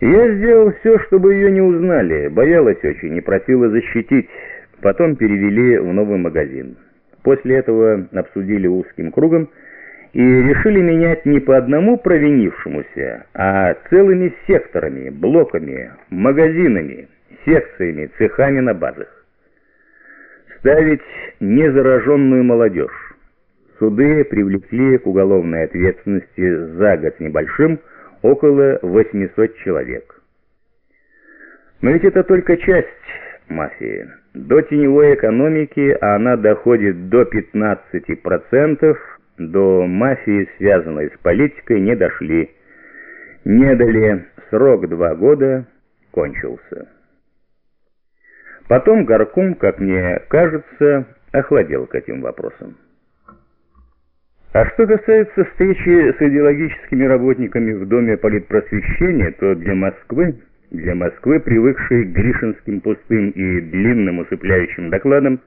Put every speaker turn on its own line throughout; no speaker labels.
Я сделал все, чтобы ее не узнали, боялась очень и просила защитить. Потом перевели в новый магазин. После этого обсудили узким кругом и решили менять не по одному провинившемуся, а целыми секторами, блоками, магазинами, секциями, цехами на базах. Ставить незараженную молодежь. Суды привлекли к уголовной ответственности за год небольшим около 800 человек. Но ведь это только часть мафии. До теневой экономики она доходит до 15%, до мафии, связанной с политикой, не дошли. Не дали, срок два года кончился. Потом горком, как мне кажется, охладел к этим вопросам. А что касается встречи с идеологическими работниками в Доме политпросвещения, то для Москвы, для Москвы, привыкшей к гришинским пустым и длинным усыпляющим докладам,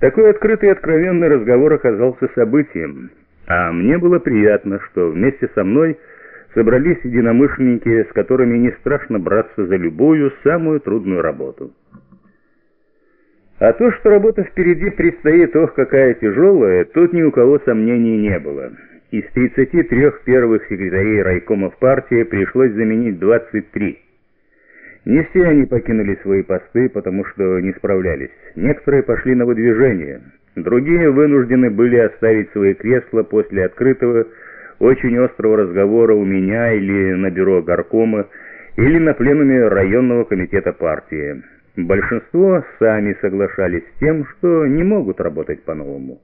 такой открытый и откровенный разговор оказался событием. А мне было приятно, что вместе со мной собрались единомышленники, с которыми не страшно браться за любую самую трудную работу. А то, что работа впереди предстоит, ох, какая тяжелая, тут ни у кого сомнений не было. Из 33 первых секретарей райкомов партии пришлось заменить 23. Не все они покинули свои посты, потому что не справлялись. Некоторые пошли на выдвижение. Другие вынуждены были оставить свои кресла после открытого, очень острого разговора у меня или на бюро горкома, или на пленуме районного комитета партии. Большинство сами соглашались с тем, что не могут работать по-новому.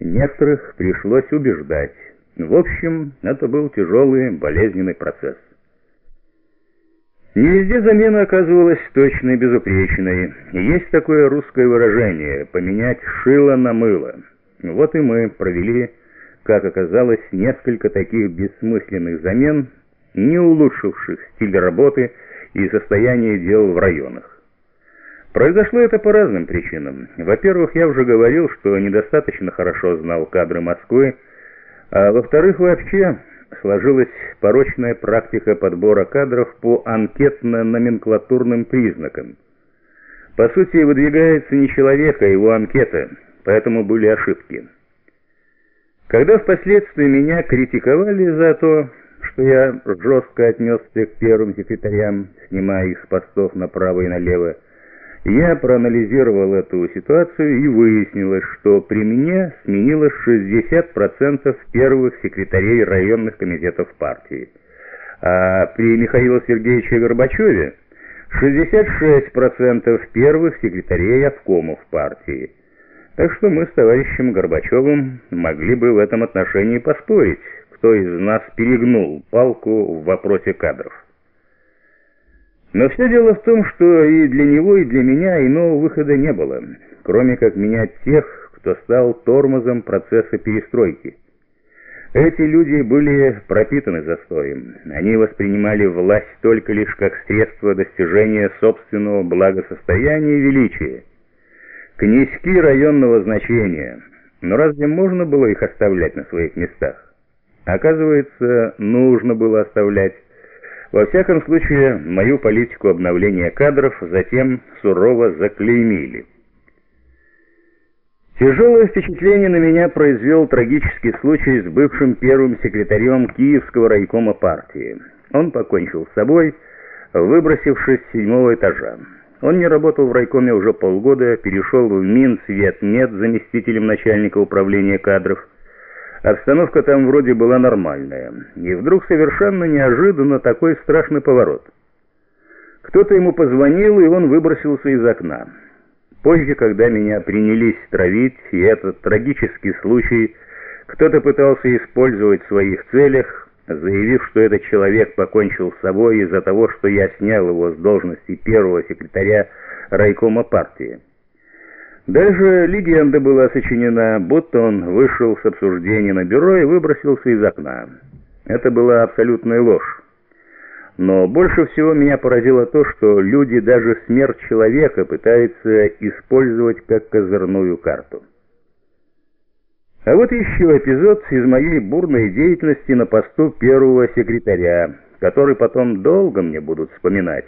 Некоторых пришлось убеждать. В общем, это был тяжелый, болезненный процесс. Не везде замена оказывалась точной, безупречной. Есть такое русское выражение «поменять шило на мыло». Вот и мы провели, как оказалось, несколько таких бессмысленных замен, не улучшивших стиль работы и состояние дел в районах. Произошло это по разным причинам. Во-первых, я уже говорил, что недостаточно хорошо знал кадры Москвы, а во-вторых, вообще сложилась порочная практика подбора кадров по анкетно-номенклатурным признакам. По сути, выдвигается не человек, а его анкета, поэтому были ошибки. Когда впоследствии меня критиковали за то, что я жестко отнесся к первым секретарям, снимая их с постов направо и налево, я проанализировал эту ситуацию и выяснилось, что при мне сменилось 60% первых секретарей районных комитетов партии, а при Михаиле Сергеевиче Горбачеве 66% первых секретарей обкомов партии. Так что мы с товарищем Горбачевым могли бы в этом отношении поспорить, кто из нас перегнул палку в вопросе кадров. Но все дело в том, что и для него, и для меня иного выхода не было, кроме как менять тех, кто стал тормозом процесса перестройки. Эти люди были пропитаны застоем. Они воспринимали власть только лишь как средство достижения собственного благосостояния и величия. Князьки районного значения. Но разве можно было их оставлять на своих местах? Оказывается, нужно было оставлять. Во всяком случае, мою политику обновления кадров затем сурово заклеймили. Тяжелое впечатление на меня произвел трагический случай с бывшим первым секретарем Киевского райкома партии. Он покончил с собой, выбросившись с седьмого этажа. Он не работал в райкоме уже полгода, перешел в Минсветмет заместителем начальника управления кадров, Обстановка там вроде была нормальная. И вдруг совершенно неожиданно такой страшный поворот. Кто-то ему позвонил, и он выбросился из окна. Позже, когда меня принялись травить, и этот трагический случай кто-то пытался использовать в своих целях, заявив, что этот человек покончил с собой из-за того, что я снял его с должности первого секретаря райкома партии. Даже легенда была сочинена, будто он вышел с обсуждения на бюро и выбросился из окна. Это была абсолютная ложь. Но больше всего меня поразило то, что люди даже смерть человека пытаются использовать как козырную карту. А вот еще эпизод из моей бурной деятельности на посту первого секретаря, который потом долго мне будут вспоминать.